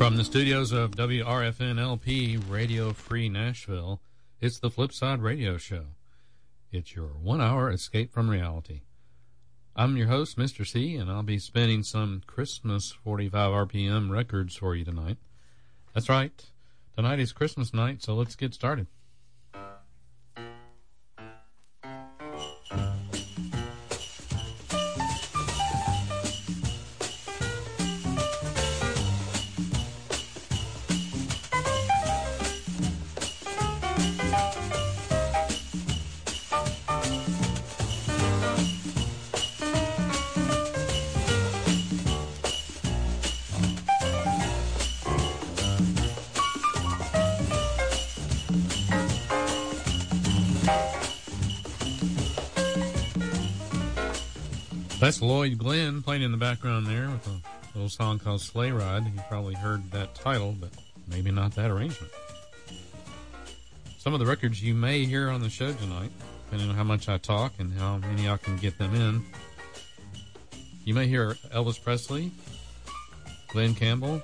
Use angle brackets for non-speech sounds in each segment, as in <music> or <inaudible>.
From the studios of WRFN LP Radio Free Nashville, it's the Flipside Radio Show. It's your one hour escape from reality. I'm your host, Mr. C, and I'll be spinning some Christmas 45 RPM records for you tonight. That's right. Tonight is Christmas night, so let's get started. Lloyd Glenn playing in the background there with a little song called Sleigh Ride. You probably heard that title, but maybe not that arrangement. Some of the records you may hear on the show tonight, depending on how much I talk and how many I can get them in. You may hear Elvis Presley, Glen Campbell,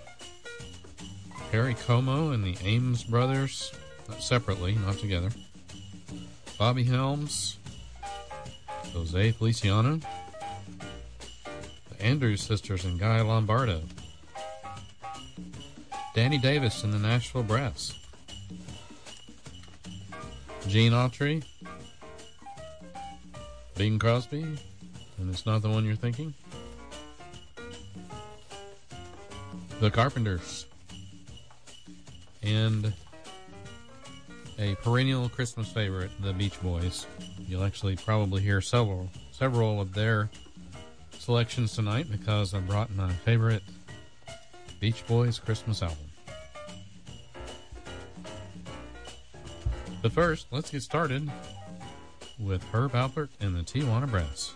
Perry Como and the Ames Brothers, uh, separately, not together. Bobby Helms, Jose Feliciano, Andrews Sisters and Guy Lombardo. Danny Davis and the Nashville Brass. Gene Autry. Bing Crosby. And it's not the one you're thinking. The Carpenters. And a perennial Christmas favorite, the Beach Boys. You'll actually probably hear several several of their selections tonight because I brought my favorite Beach Boys Christmas album. But first, let's get started with Herb Alpert and the Tijuana Brass.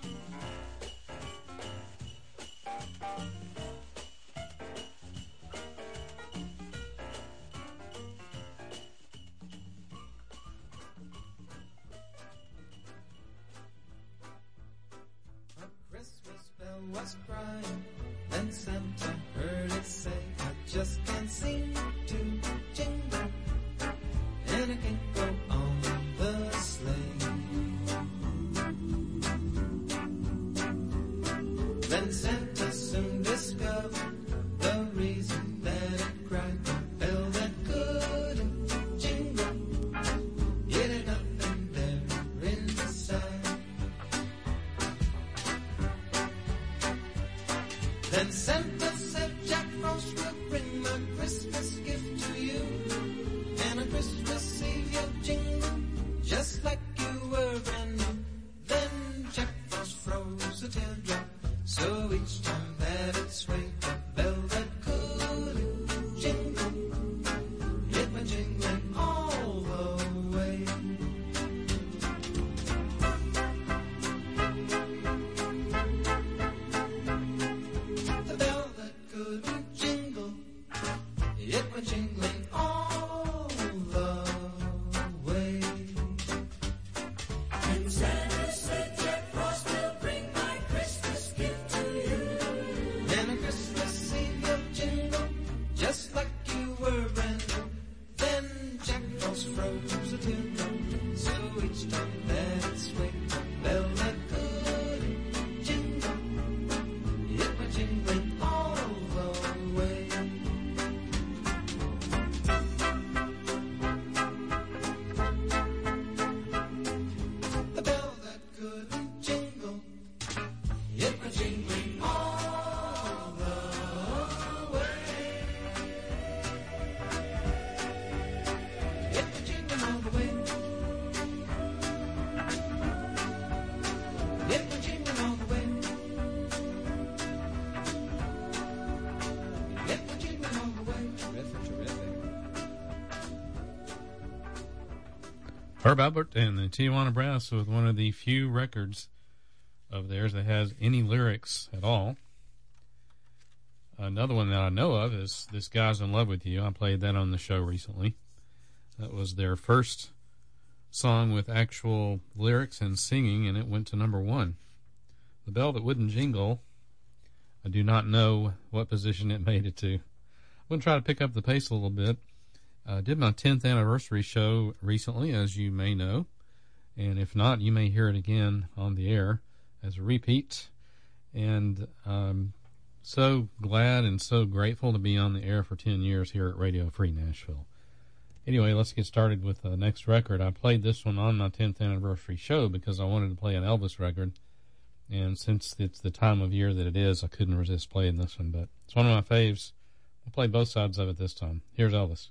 Herb Alpert and the Tijuana Brass with one of the few records of theirs that has any lyrics at all. Another one that I know of is This Guy's in Love with You. I played that on the show recently. That was their first song with actual lyrics and singing, and it went to number one. The Bell That Wouldn't Jingle, I do not know what position it made it to. I'm going to try to pick up the pace a little bit. Uh, did my 10th anniversary show recently, as you may know, and if not, you may hear it again on the air as a repeat. And I'm so glad and so grateful to be on the air for 10 years here at Radio Free Nashville. Anyway, let's get started with the next record. I played this one on my 10th anniversary show because I wanted to play an Elvis record. And since it's the time of year that it is, I couldn't resist playing this one. But it's one of my faves. I'll play both sides of it this time. Here's Elvis.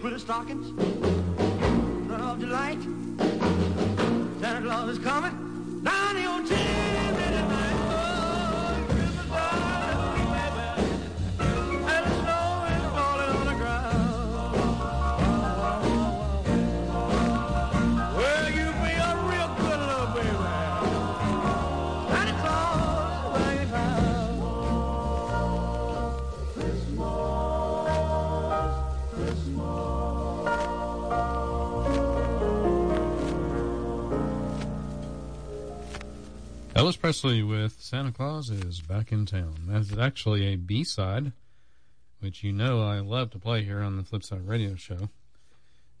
Pretty stockings. Run off delight. Santa Claus is coming down your chimney Presley with Santa Claus is back in town. That's actually a B-side, which you know I love to play here on the Flipside Radio Show.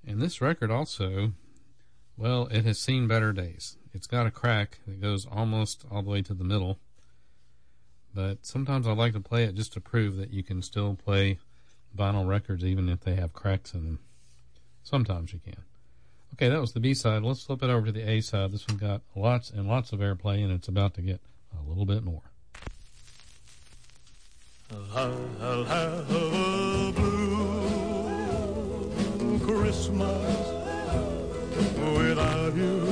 And this record also, well, it has seen better days. It's got a crack that goes almost all the way to the middle. But sometimes I like to play it just to prove that you can still play vinyl records even if they have cracks in them. Sometimes you can. Okay, that was the B side. Let's flip it over to the A side. This one got lots and lots of airplay, and it's about to get a little bit more. I'll have a blue Christmas without you.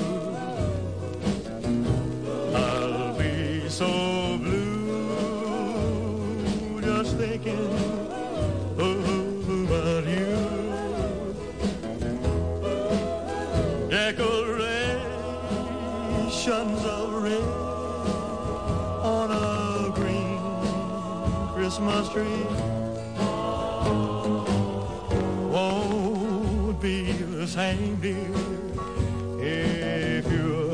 Decorations of red on a green Christmas tree. Won't be the same, dear, if you're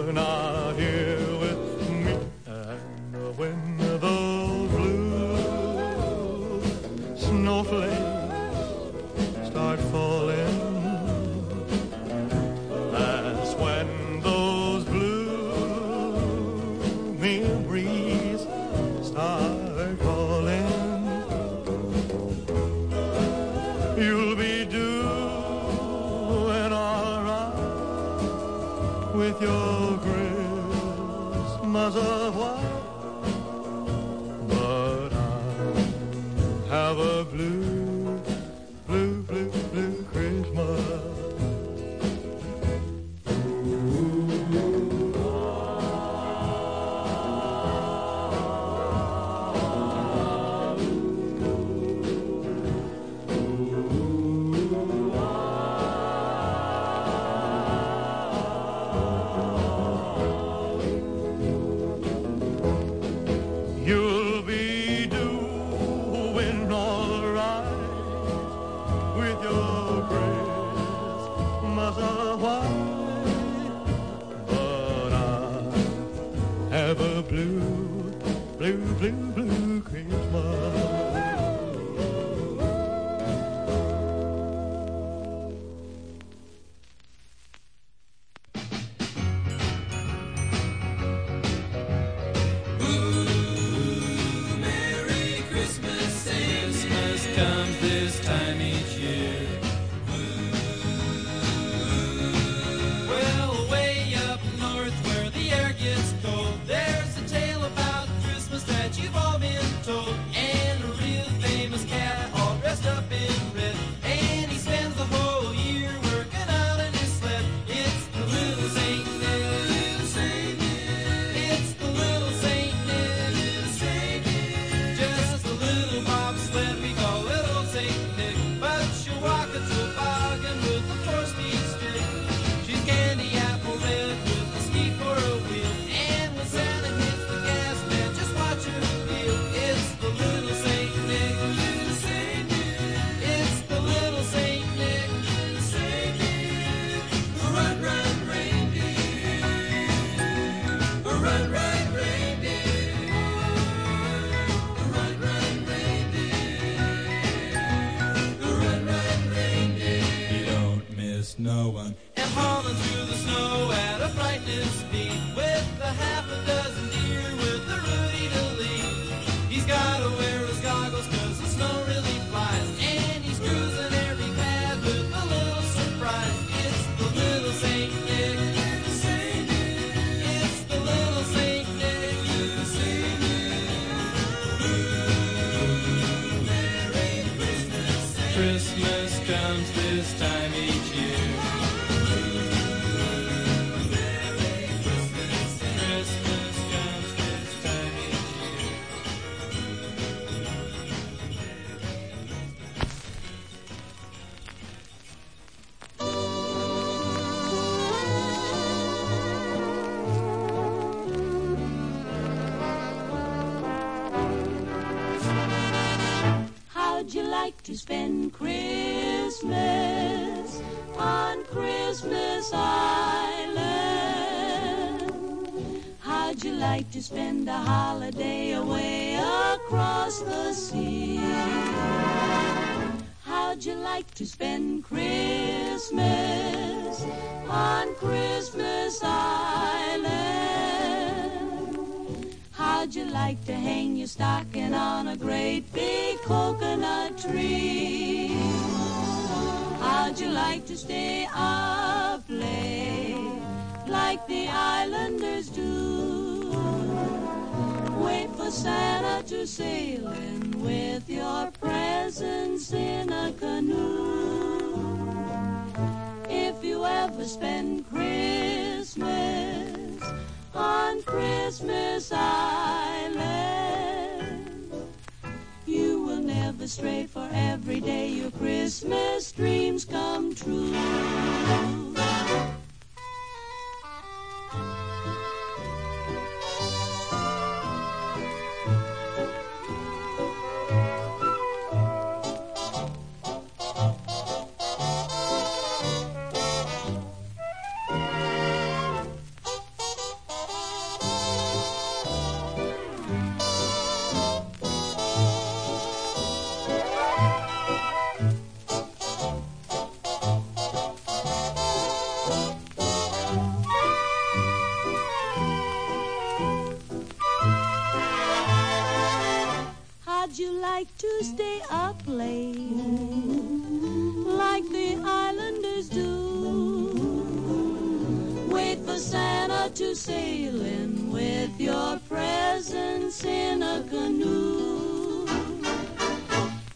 How'd you like to spend Christmas on Christmas Island? How'd you like to spend a holiday away across the sea? How'd you like to spend Christmas on Christmas Island? How'd you like to hang your stocking on a great big coconut tree. How'd you like to stay up late like the islanders do? Wait for Santa to sail in with your presents in a canoe. If you ever spend Christmas on Christmas Island. for every day your Christmas dreams come true. Santa to sailing with your presents in a canoe.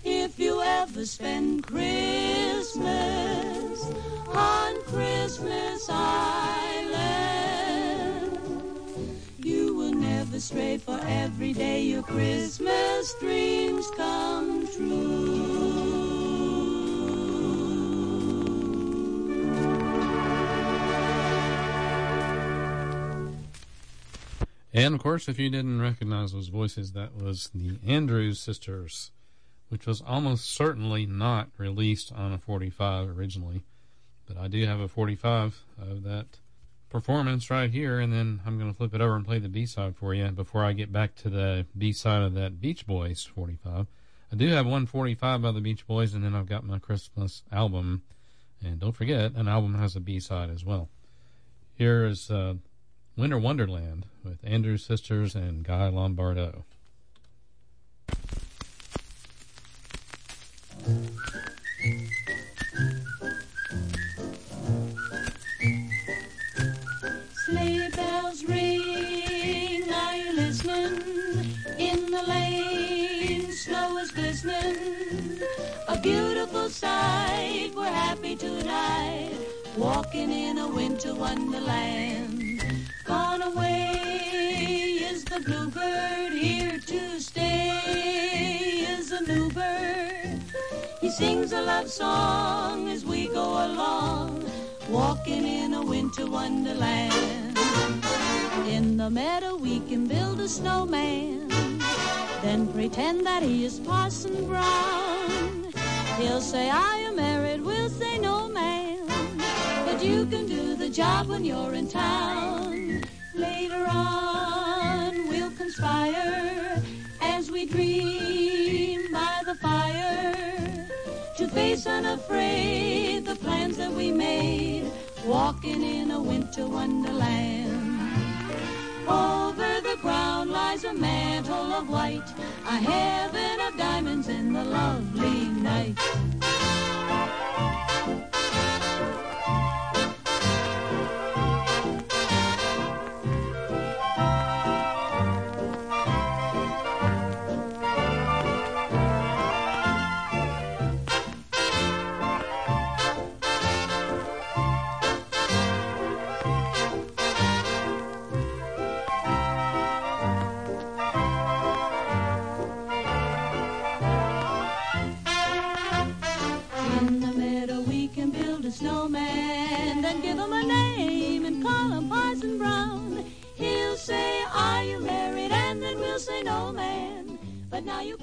If you ever spend Christmas on Christmas Island, you will never stray, for every day your Christmas dreams come true. And of course, if you didn't recognize those voices, that was the Andrews Sisters, which was almost certainly not released on a 45 originally. But I do have a 45 of that performance right here, and then I'm going to flip it over and play the B side for you before I get back to the B side of that Beach Boys 45. I do have one 45 by the Beach Boys, and then I've got my Christmas album. And don't forget, an album has a B side as well. Here is uh, Winter Wonderland with Andrews Sisters and Guy Lombardo. Sleigh bells ring, are you listening? In the lane, snow is glistening. A beautiful sight, we're happy tonight. Walking in a winter wonderland. Away is the bluebird, here to stay is a new bird. He sings a love song as we go along, walking in a winter wonderland. In the meadow we can build a snowman, then pretend that he is Parson Brown. He'll say, I am married? We'll say, No, man. But you can do the job when you're in town. Later on, we'll conspire as we dream by the fire to face unafraid the plans that we made, walking in a winter wonderland. Over the ground lies a mantle of white, a heaven of diamonds in the lovely night.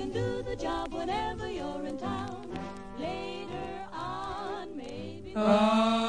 Can do the job whenever you're in town. Later on, maybe. Our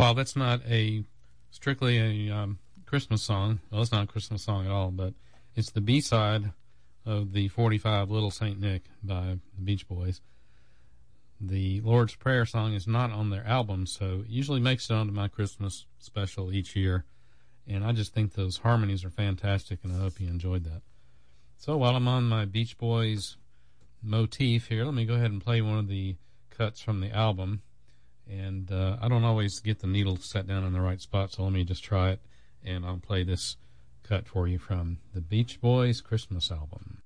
while, that's not a strictly a um, Christmas song. Well, it's not a Christmas song at all, but it's the B side of the 45 Little Saint Nick by the Beach Boys. The Lord's Prayer song is not on their album, so it usually makes it onto my Christmas special each year. And I just think those harmonies are fantastic, and I hope you enjoyed that. So while I'm on my Beach Boys motif here, let me go ahead and play one of the cuts from the album. And uh, I don't always get the needle set down in the right spot, so let me just try it, and I'll play this cut for you from the Beach Boys Christmas album.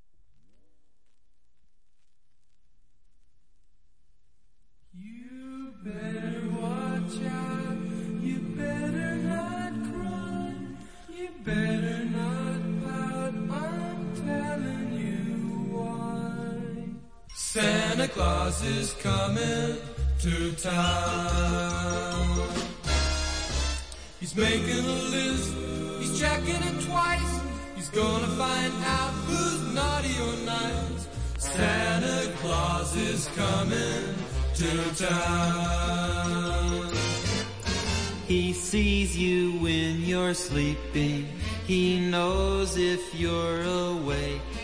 You better watch out. You better not cry. You better not pout. I'm telling you why. Santa Claus is coming to town. He's making a list. He's checking it twice. He's gonna find out who's naughty or nice. Santa Claus is coming to town. He sees you when you're sleeping. He knows if you're awake.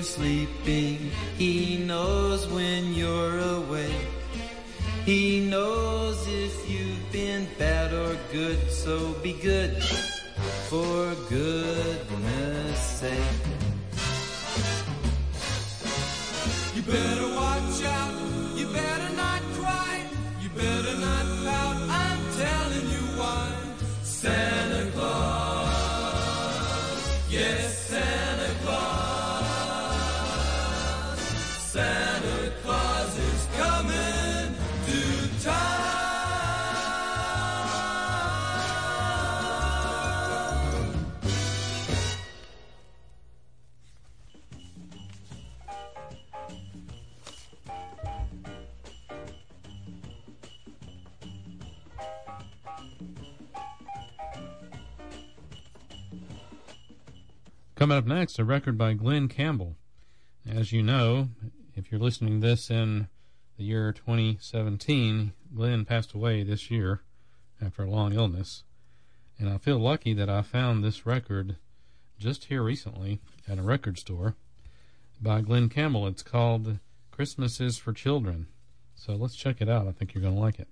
You're sleeping. He knows when you're awake. He knows if you've been bad or good, so be good for up next, a record by Glen Campbell. As you know, if you're listening to this in the year 2017, Glen passed away this year after a long illness. And I feel lucky that I found this record just here recently at a record store by Glen Campbell. It's called Christmas is for Children. So let's check it out. I think you're going to like it.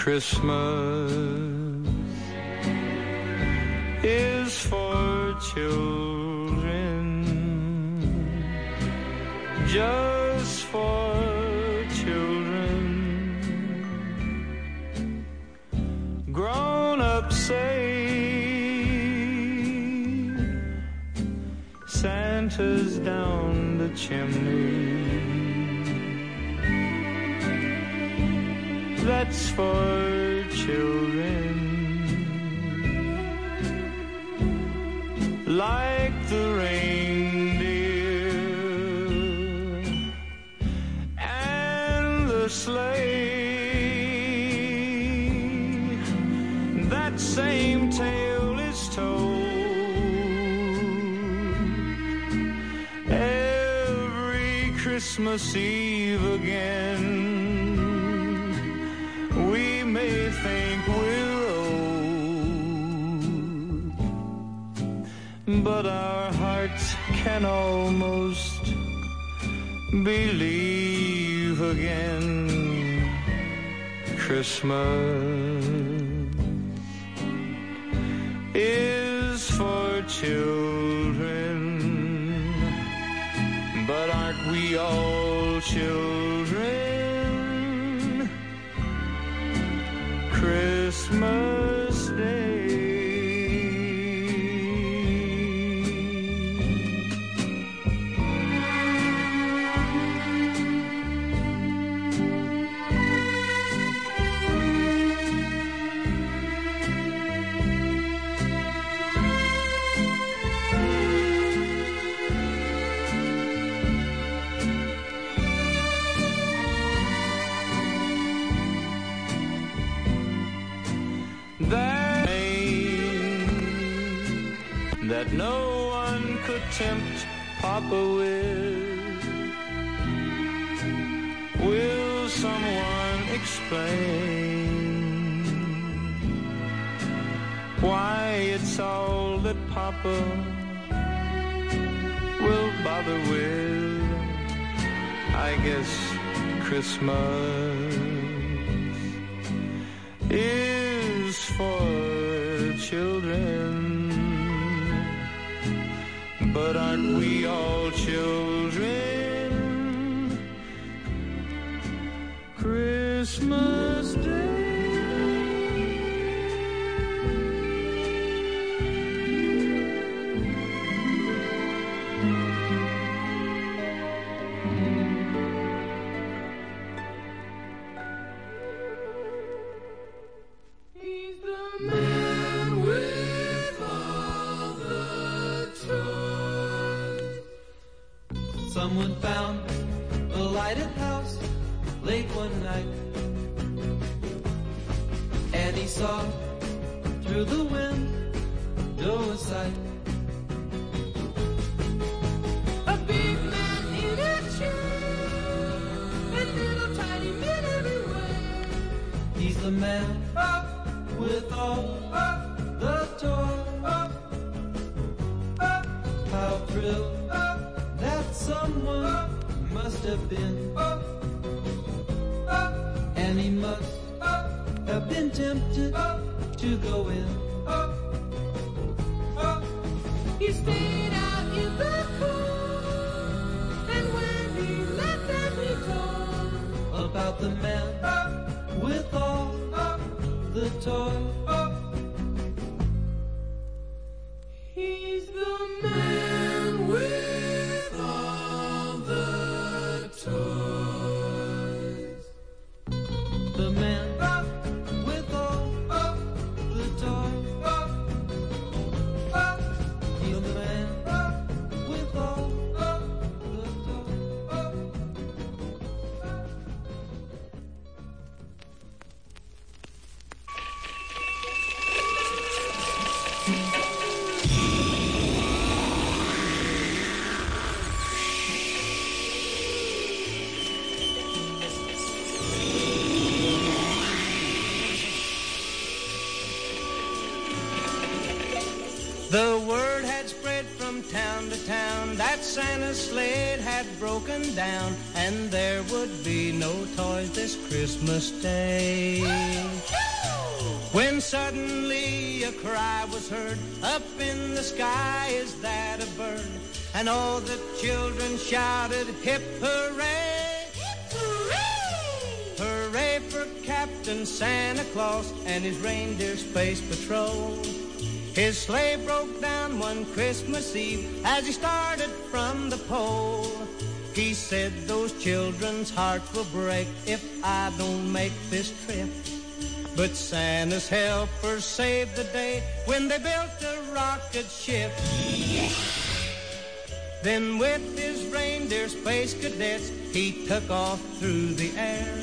Christmas is for children, just for children. Grown up say Santa's down the chimney. That's for children. Like the reindeer and the sleigh. That same tale is told every Christmas Eve again can almost believe again. Christmas is for children, tempt Papa with. Will someone explain why it's all that Papa will bother with? I guess Christmas is But aren't we all children? Christmas must have been. And he must have been tempted to go in. He stayed out in the cold, and when he left them he told about the man with all the toys. Sky, is that a bird? And all the children shouted, hip hooray! Hooray for Captain Santa Claus and his reindeer space patrol. His sleigh broke down one Christmas Eve as he started from the pole. He said those children's hearts will break if I don't make this trip. But Santa's helpers saved the day when they built a rocket ship. Then with his reindeer space cadets, he took off through the air.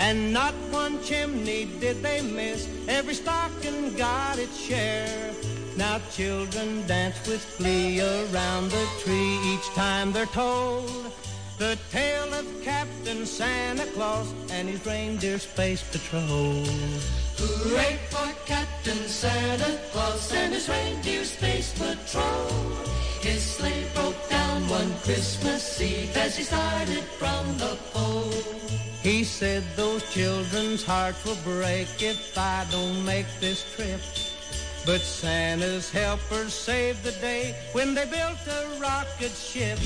And not one chimney did they miss. Every stocking got its share. Now children dance with glee around the tree each time they're told The tale of Captain Santa Claus and his reindeer space patrol. Hooray for Captain Santa Claus and his reindeer space patrol. His sleigh broke down one Christmas Eve as he started from the pole. He said those children's hearts will break if I don't make this trip. But Santa's helpers saved the day when they built a rocket ship.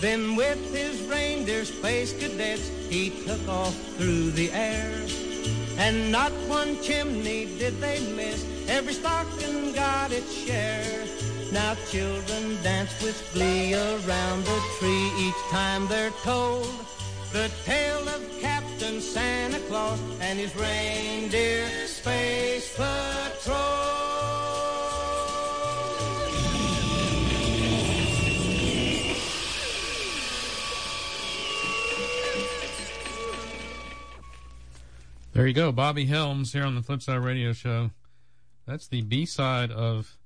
Then with his reindeer space cadets, he took off through the air. And not one chimney did they miss. Every stocking got its share. Now children dance with glee around the tree each time they're told the tale of Captain Santa Claus and his reindeer space patrol. There you go, Bobby Helms here on the Flipside Radio Show. That's the B side of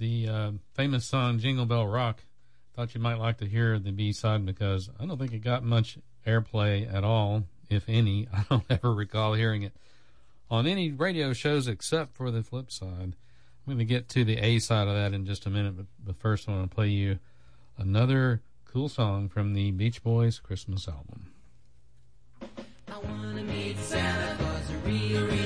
the uh, famous song Jingle Bell Rock. Thought you might like to hear the B side because I don't think it got much airplay at all, if any. <laughs> I don't ever recall hearing it on any radio shows except for the flip side. I'm going to get to the A side of that in just a minute, but, but first I want to play you another cool song from the Beach Boys Christmas album. Real,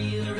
Claus, a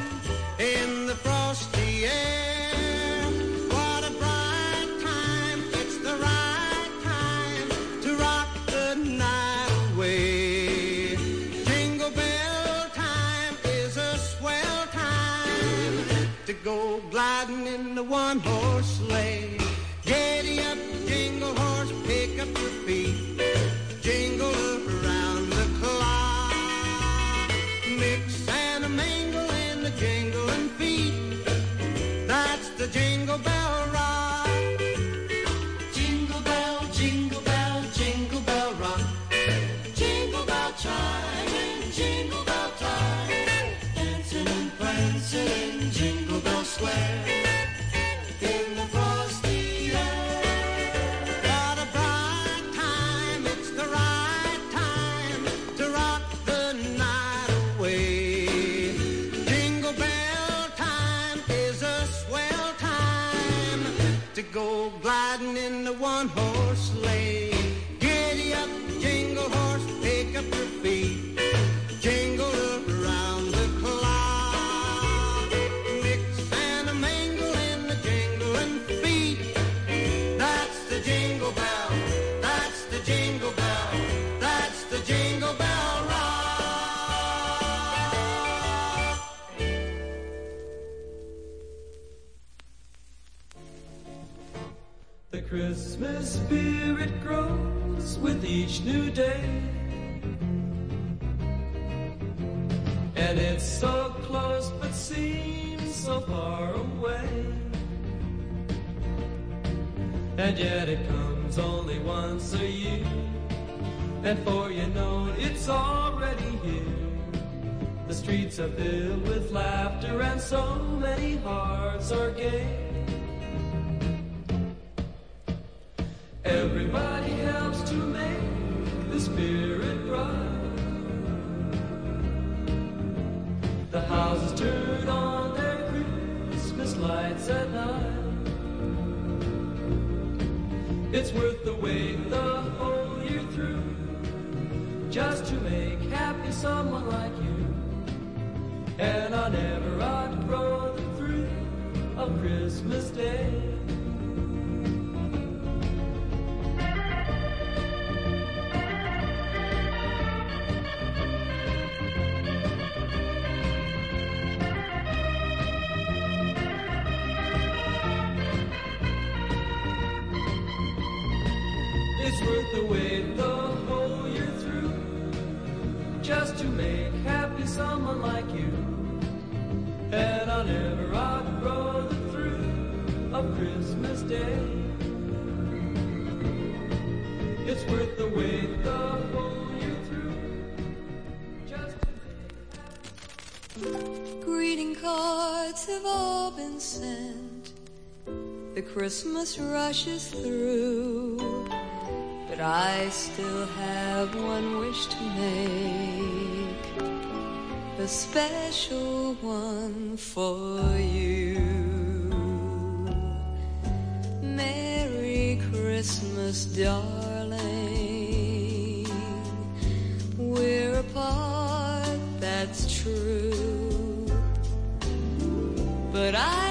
to go gliding in the one horse sleigh. Spirit grows with each new day. And it's so close but seems so far away. And yet it comes only once a year. And for you know it's already here. The streets are filled with laughter and so many hearts are gay. Everybody helps to make the spirit bright. The houses turn on their Christmas lights at night. It's worth the wait the whole year through just to make happy someone like you. And I never outgrow the thrill of Christmas Day. Just to make happy someone like you. And I'll never outgrow the thrill of Christmas Day. It's worth the wait the whole year through just to make happy. Greeting cards have all been sent. The Christmas rushes through. But I still have one wish to make. A special one for you. Merry Christmas, darling. We're apart, that's true. But I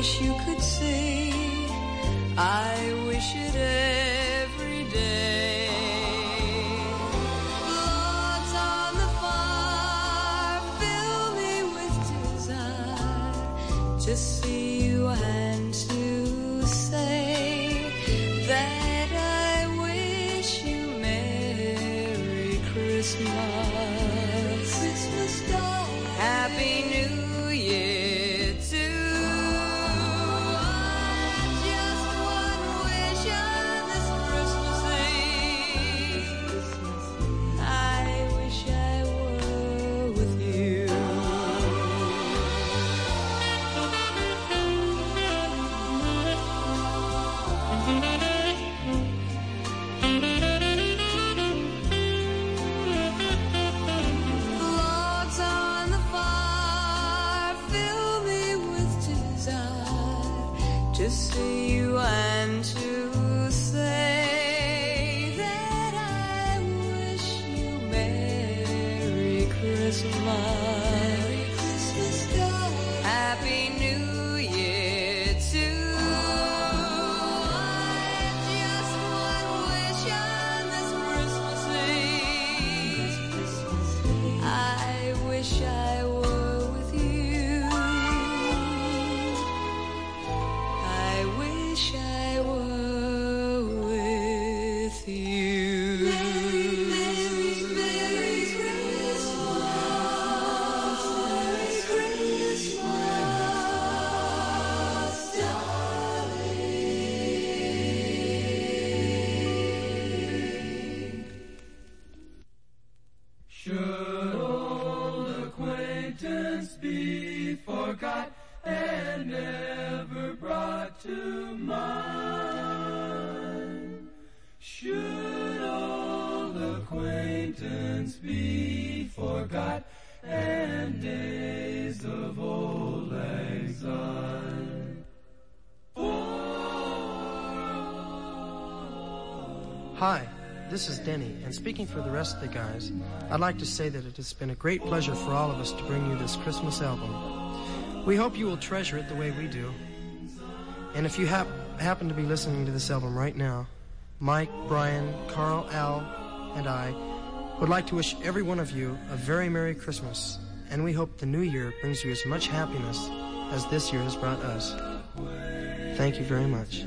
wish you could see. I wish it every day. Logs on the fire fill me with desire to see you and to say that I wish you Merry Christmas. Christmas. Happy New Year Hi, this is Denny, and speaking for the rest of the guys, I'd like to say that it has been a great pleasure for all of us to bring you this Christmas album. We hope you will treasure it the way we do. And if you hap- happen to be listening to this album right now, Mike, Brian, Carl, Al, and I would like to wish every one of you a very Merry Christmas, and we hope the new year brings you as much happiness as this year has brought us. Thank you very much.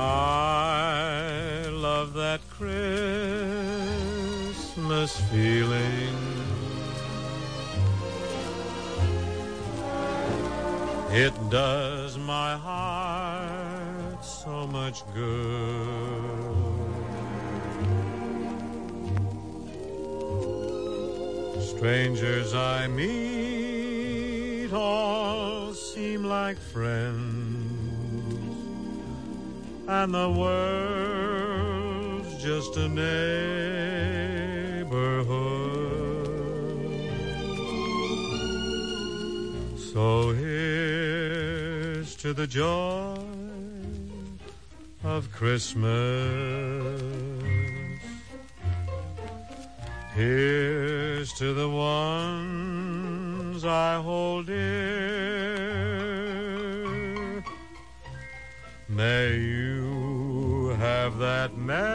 I love that Christmas feeling. It does my heart so much good. Strangers I meet all seem like friends and the world's just a neighborhood. So here's to the joy of Christmas. Here's to the ones I hold dear. May have that Merry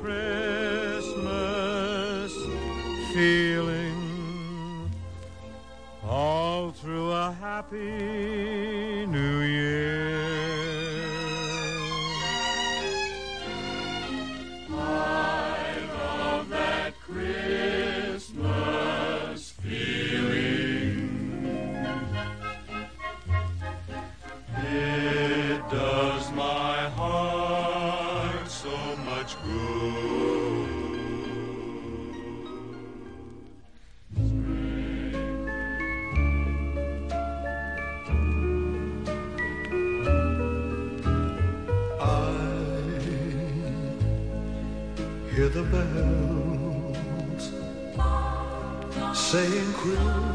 Christmas feeling all through a happy saying Christmas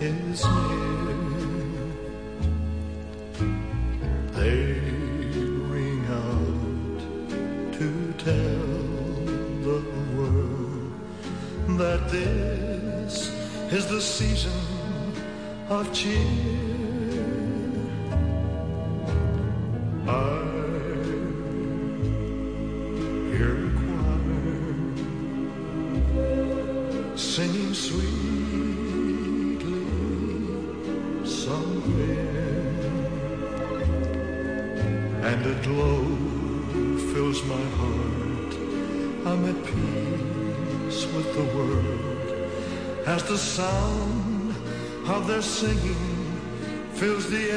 is near. They ring out to tell the world that this is the season of cheer. Fills the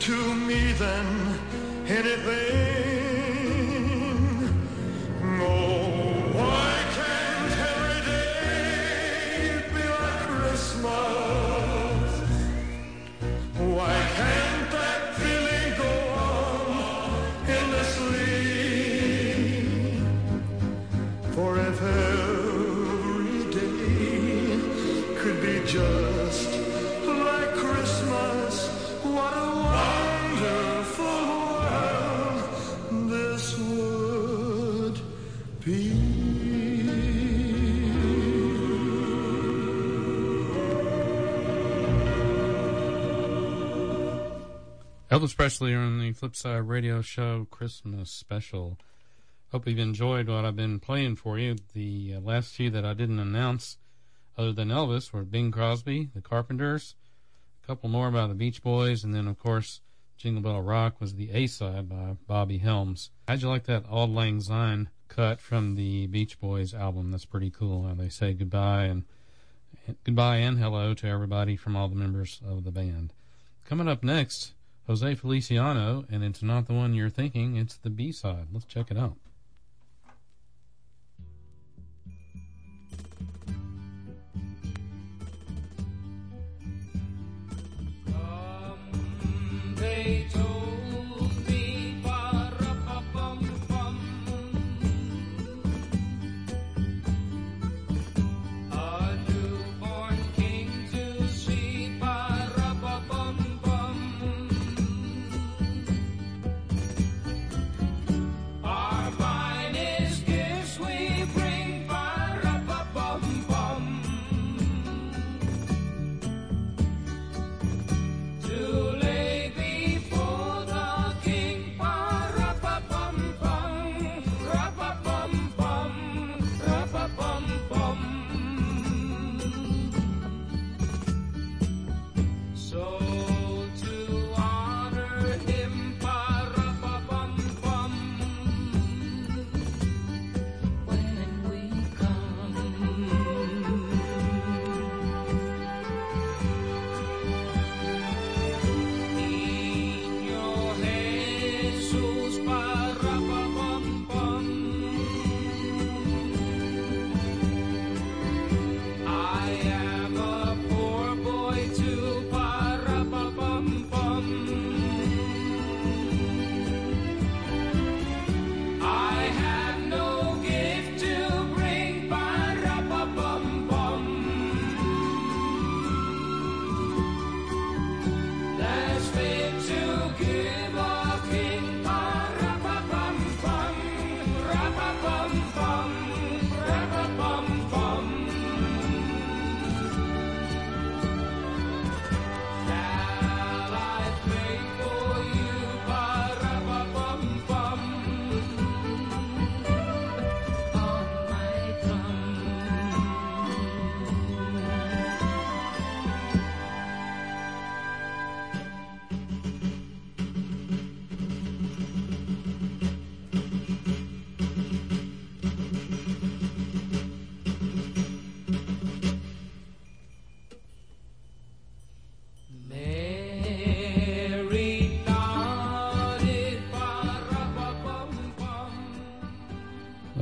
to me than anything. Elvis Presley on the Flipside Radio Show Christmas special. Hope you've enjoyed what I've been playing for you. The uh, last few that I didn't announce, other than Elvis, were Bing Crosby, The Carpenters, a couple more by the Beach Boys, and then, of course, Jingle Bell Rock was the A side by Bobby Helms. How'd you like that Auld Lang Syne cut from the Beach Boys album? That's pretty cool. How they say goodbye and goodbye and hello to everybody from all the members of the band. Coming up next, Jose Feliciano, and it's not the one you're thinking, it's the B side. Let's check it out.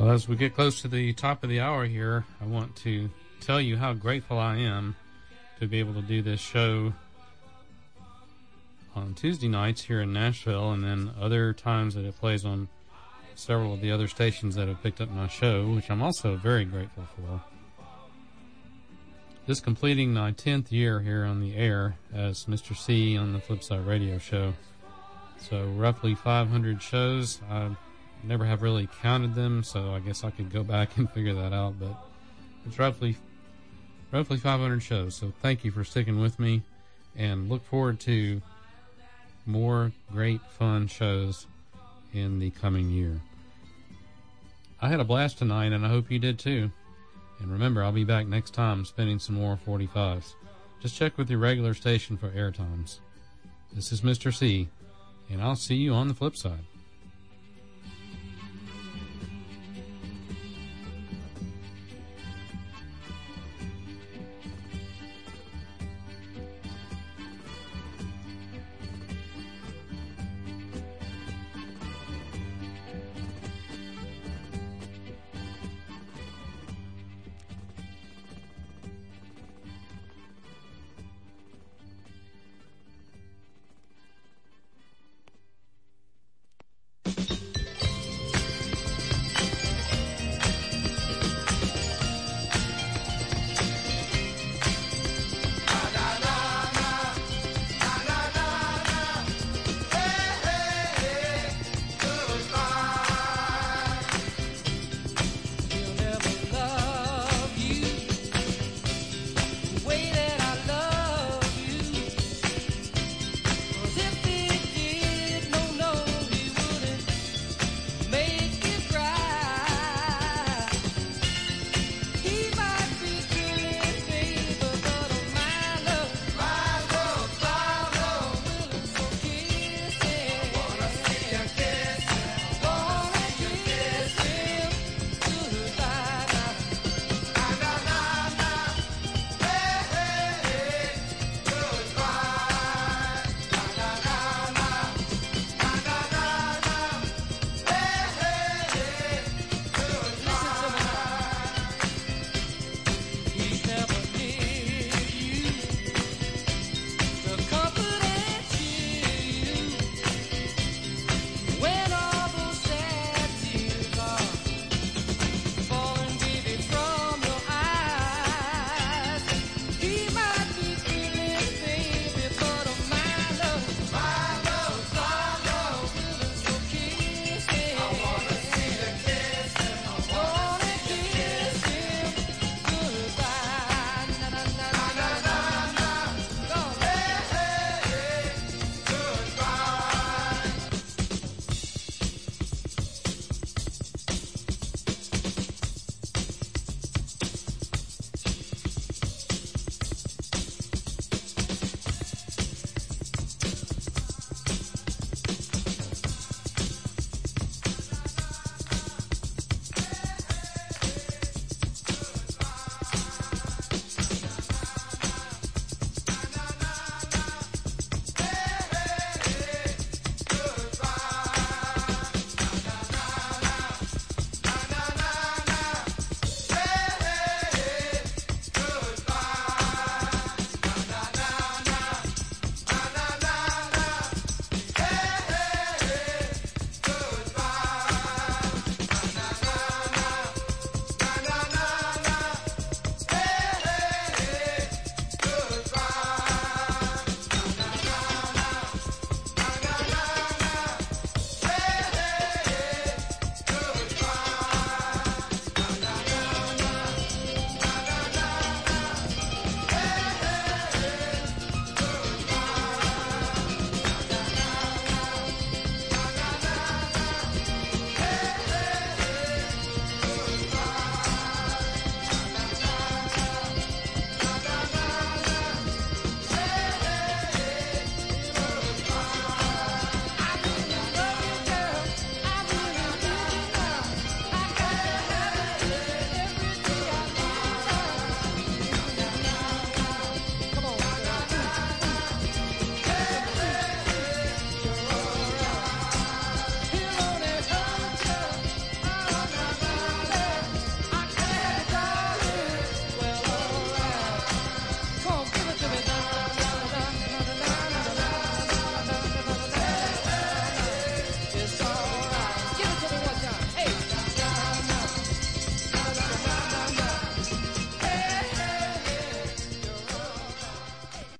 Well, as we get close to the top of the hour here, I want to tell you how grateful I am to be able to do this show on Tuesday nights here in Nashville and then other times that it plays on several of the other stations that have picked up my show, which I'm also very grateful for. This completing my 10th year here on the air as Mr. C on the Flipside Radio Show. So, roughly 500 shows. I never have really counted them, so I guess I could go back and figure that out, but it's roughly roughly 500 shows. So, thank you for sticking with me and look forward to more great fun shows in the coming year. I had a blast tonight, and I hope you did too. And remember, I'll be back next time spinning some more 45s. Just check with your regular station for air times. This is Mr. C, and I'll see you on the flip side.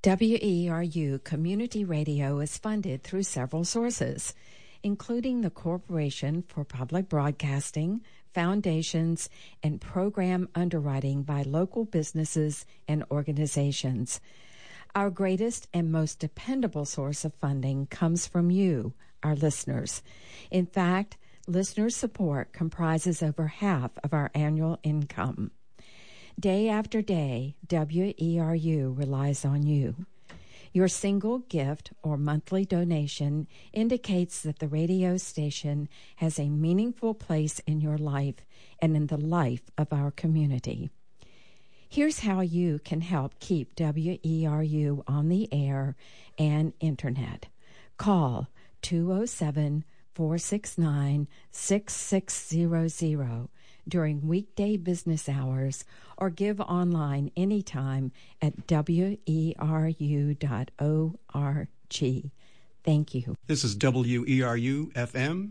WERU Community Radio is funded through several sources, including the Corporation for Public Broadcasting, foundations, and program underwriting by local businesses and organizations. Our greatest and most dependable source of funding comes from you, our listeners. In fact, listener support comprises over half of our annual income. Day after day, WERU relies on you. Your single gift or monthly donation indicates that the radio station has a meaningful place in your life and in the life of our community. Here's how you can help keep WERU on the air and internet. Call 207 469 6600 during weekday business hours or give online anytime at weru.org. Thank you. This is WERU FM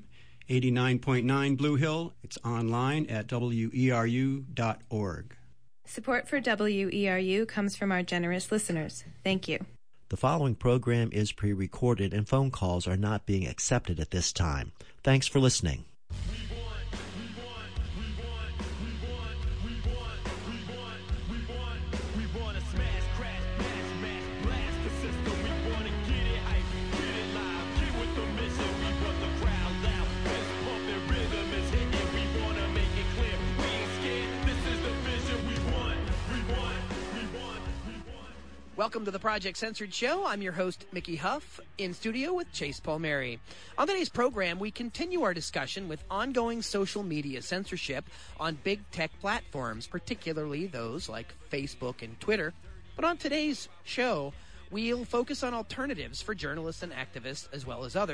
89.9 Blue Hill. It's online at weru.org. Support for WERU comes from our generous listeners. Thank you. The following program is pre recorded and phone calls are not being accepted at this time. Thanks for listening. Welcome to the Project Censored Show. I'm your host, Mickey Huff, in studio with Chase Palmieri. On today's program, we continue our discussion with ongoing social media censorship on big tech platforms, particularly those like Facebook and Twitter. But on today's show, we'll focus on alternatives for journalists and activists as well as others.